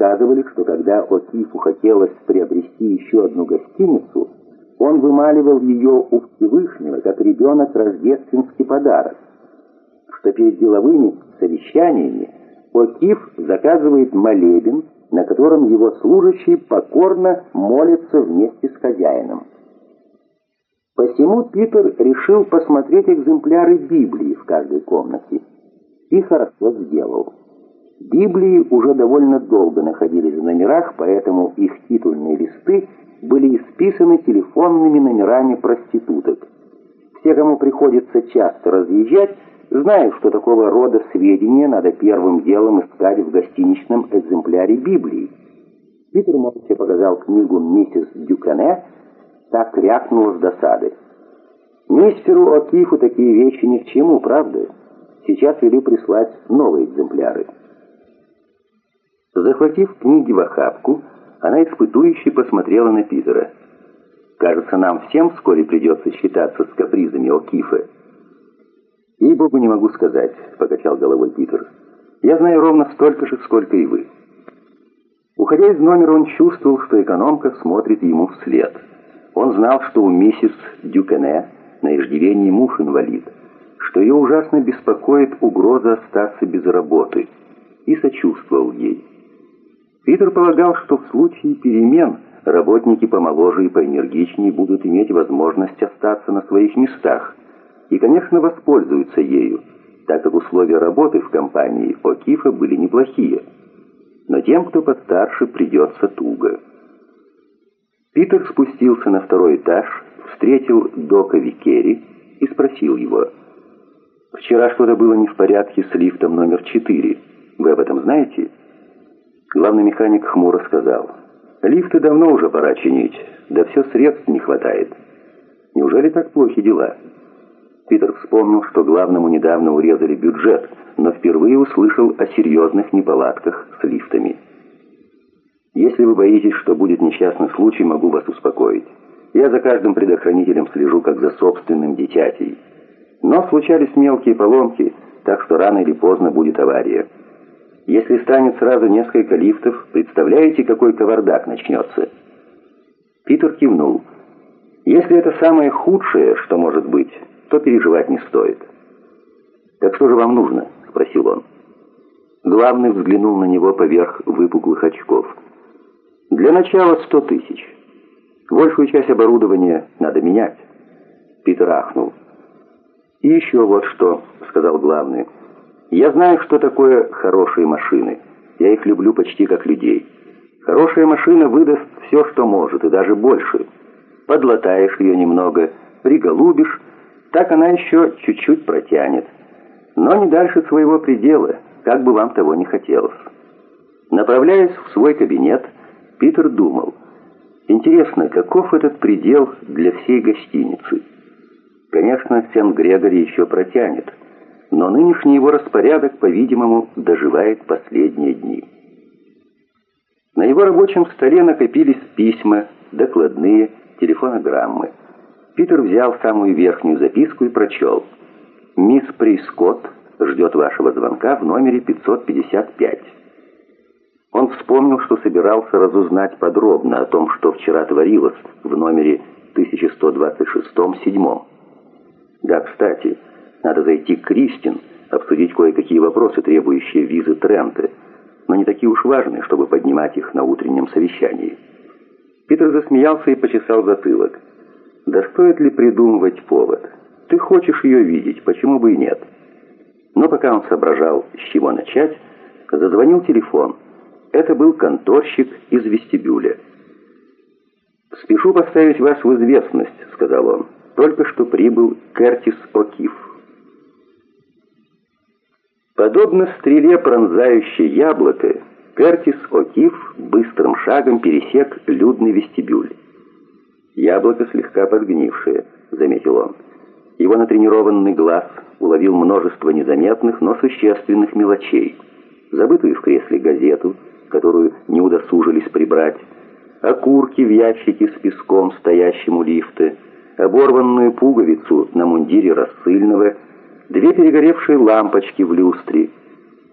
Рассказывали, что когда Окифу хотелось приобрести еще одну гостиницу, он вымаливал ее у Всевышнего, как ребенок рождественский подарок, что перед деловыми совещаниями Окиф заказывает молебен, на котором его служащие покорно молятся вместе с хозяином. Посему Питер решил посмотреть экземпляры Библии в каждой комнате. И хорошо сделал. Библии уже довольно долго находились в номерах, поэтому их титульные листы были исписаны телефонными номерами проституток. Все, кому приходится часто разъезжать, знают, что такого рода сведения надо первым делом искать в гостиничном экземпляре Библии. Питер молча показал книгу миссис Дюкане, так крякнула с досады. Мистеру О'Кифу такие вещи ни к чему, правда? Сейчас велю прислать новые экземпляры. Захватив книги в охапку, она испытующе посмотрела на Питера. «Кажется, нам всем вскоре придется считаться с капризами О'Кифа». «Ей-богу, не могу сказать», — покачал головой Питер. «Я знаю ровно столько же, сколько и вы». Уходя из номера, он чувствовал, что экономка смотрит ему вслед. Он знал, что у миссис Дюкене на иждивении муж инвалид, что ее ужасно беспокоит угроза остаться без работы, и сочувствовал ей. Питер полагал, что в случае перемен работники помоложе и поэнергичнее будут иметь возможность остаться на своих местах, и, конечно, воспользуются ею, так как условия работы в компании О'Кифа были неплохие. Но тем, кто постарше, придется туго. Питер спустился на второй этаж, встретил Дока Викери и спросил его. «Вчера что-то было не в порядке с лифтом номер 4. Вы об этом знаете?» Главный механик хмуро сказал. «Лифты давно уже пора чинить, да все средств не хватает. Неужели так плохи дела?» Питер вспомнил, что главному недавно урезали бюджет, но впервые услышал о серьезных неполадках с лифтами. «Если вы боитесь, что будет несчастный случай, могу вас успокоить. Я за каждым предохранителем слежу, как за собственным дитятей. Но случались мелкие поломки, так что рано или поздно будет авария. Если станет сразу несколько лифтов, представляете, какой кавардак начнется?» Питер кивнул. «Если это самое худшее, что может быть, то переживать не стоит». «Так что же вам нужно?» — спросил он. Главный взглянул на него поверх выпуклых очков. «Для начала сто тысяч». Большую часть оборудования надо менять. Питер ахнул. «И еще вот что», — сказал главный. «Я знаю, что такое хорошие машины. Я их люблю почти как людей. Хорошая машина выдаст все, что может, и даже больше. Подлатаешь ее немного, приголубишь, так она еще чуть-чуть протянет. Но не дальше своего предела, как бы вам того не хотелось». Направляясь в свой кабинет, Питер думал — Интересно, каков этот предел для всей гостиницы? Конечно, Сент-Грегори еще протянет, но нынешний его распорядок, по-видимому, доживает последние дни. На его рабочем столе накопились письма, докладные, телефонограммы. Питер взял самую верхнюю записку и прочел. «Мисс Прискотт ждет вашего звонка в номере 555». Он вспомнил, что собирался разузнать подробно о том, что вчера творилось в номере 1126-7. Да, кстати, надо зайти к Кристин, обсудить кое-какие вопросы, требующие визы Трента, но не такие уж важные, чтобы поднимать их на утреннем совещании. Питер засмеялся и почесал затылок. «Да стоит ли придумывать повод? Ты хочешь ее видеть, почему бы и нет?» Но пока он соображал, с чего начать, зазвонил телефон – это был конторщик из вестибюля. «Спешу поставить вас в известность», — сказал он. «Только что прибыл Кертис О'Кифф». Подобно стреле, пронзающей яблоко, Кертис О'Кифф быстрым шагом пересек людный вестибюль. «Яблоко слегка подгнившее», — заметил он. Его натренированный глаз уловил множество незаметных, но существенных мелочей. Забытую в кресле газету — которую не удосужились прибрать, окурки в ящике с песком, стоящим у оборванную пуговицу на мундире рассыльного, две перегоревшие лампочки в люстре —